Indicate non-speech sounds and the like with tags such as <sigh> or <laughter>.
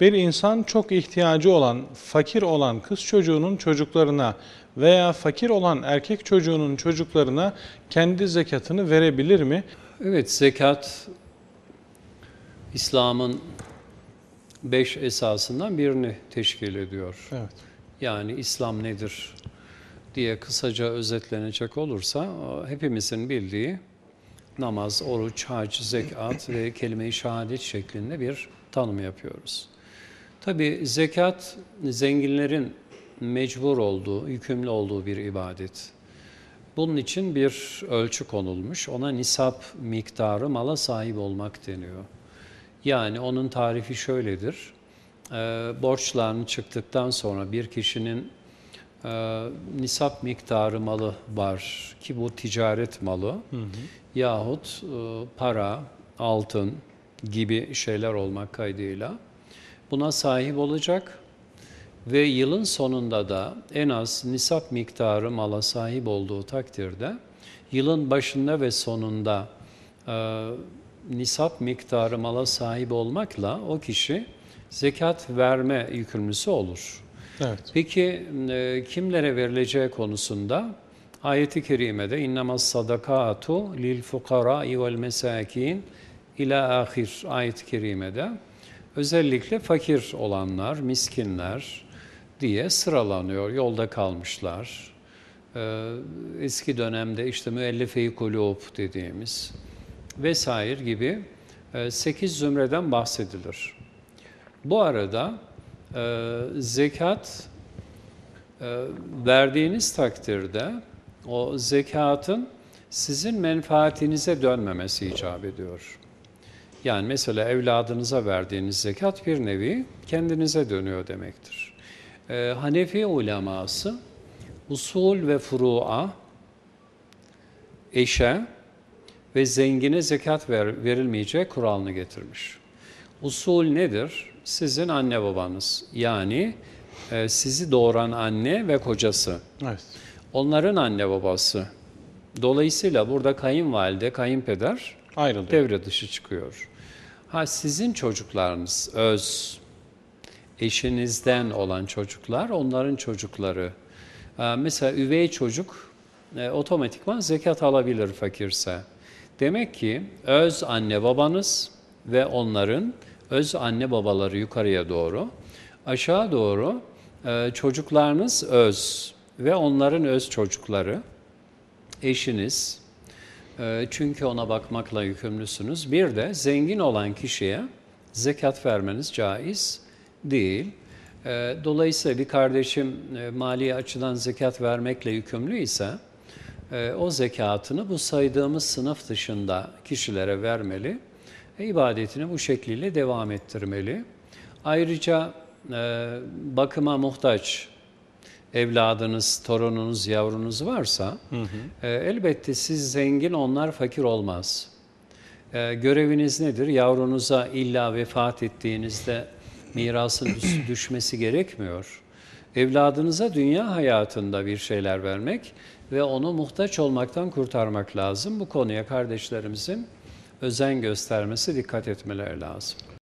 Bir insan çok ihtiyacı olan, fakir olan kız çocuğunun çocuklarına veya fakir olan erkek çocuğunun çocuklarına kendi zekatını verebilir mi? Evet, zekat İslam'ın beş esasından birini teşkil ediyor. Evet. Yani İslam nedir diye kısaca özetlenecek olursa hepimizin bildiği namaz, oruç, hac, zekat ve kelime-i şehadet şeklinde bir tanım yapıyoruz. Tabi zekat zenginlerin mecbur olduğu, yükümlü olduğu bir ibadet. Bunun için bir ölçü konulmuş. Ona nisap miktarı mala sahip olmak deniyor. Yani onun tarifi şöyledir. E, borçlarını çıktıktan sonra bir kişinin e, nisap miktarı malı var ki bu ticaret malı hı hı. yahut e, para, altın gibi şeyler olmak kaydıyla buna sahip olacak ve yılın sonunda da en az nisap miktarı mala sahip olduğu takdirde yılın başında ve sonunda e, nisap miktarı mala sahip olmakla o kişi zekat verme yükümlüsü olur. Evet. Peki e, kimlere verileceği konusunda ayeti kerimede innamas sadakatu lil fukara vel mesakin ila ahir ayet-i kerimede özellikle fakir olanlar, miskinler diye sıralanıyor. Yolda kalmışlar. Ee, eski dönemde işte müellife-i kulub dediğimiz vesaire gibi 8 e, zümreden bahsedilir. Bu arada e, zekat e, verdiğiniz takdirde o zekatın sizin menfaatinize dönmemesi icap ediyor. Yani mesela evladınıza verdiğiniz zekat bir nevi kendinize dönüyor demektir. Ee, Hanefi uleması usul ve furu'a eşe ve zengine zekat ver, verilmeyecek kuralını getirmiş. Usul nedir? Sizin anne babanız yani e, sizi doğuran anne ve kocası. Evet. Onların anne babası. Dolayısıyla burada kayınvalide, kayınpeder Ayrılıyor. devre dışı çıkıyor. Ha sizin çocuklarınız öz, eşinizden olan çocuklar, onların çocukları. Mesela üvey çocuk e, otomatikman zekat alabilir fakirse. Demek ki öz anne babanız ve onların öz anne babaları yukarıya doğru, aşağı doğru e, çocuklarınız öz ve onların öz çocukları, eşiniz, ee, çünkü ona bakmakla yükümlüsünüz. Bir de zengin olan kişiye zekat vermeniz caiz değil. Ee, dolayısıyla bir kardeşim e, mali açıdan zekat vermekle yükümlü ise e, o zekatını bu saydığımız sınıf dışında kişilere vermeli. E, ibadetini bu şekliyle devam ettirmeli. Ayrıca bakıma muhtaç evladınız, torununuz, yavrunuz varsa hı hı. E, elbette siz zengin, onlar fakir olmaz. E, göreviniz nedir? Yavrunuza illa vefat ettiğinizde mirasın <clears throat> düşmesi gerekmiyor. Evladınıza dünya hayatında bir şeyler vermek ve onu muhtaç olmaktan kurtarmak lazım. Bu konuya kardeşlerimizin özen göstermesi, dikkat etmeleri lazım.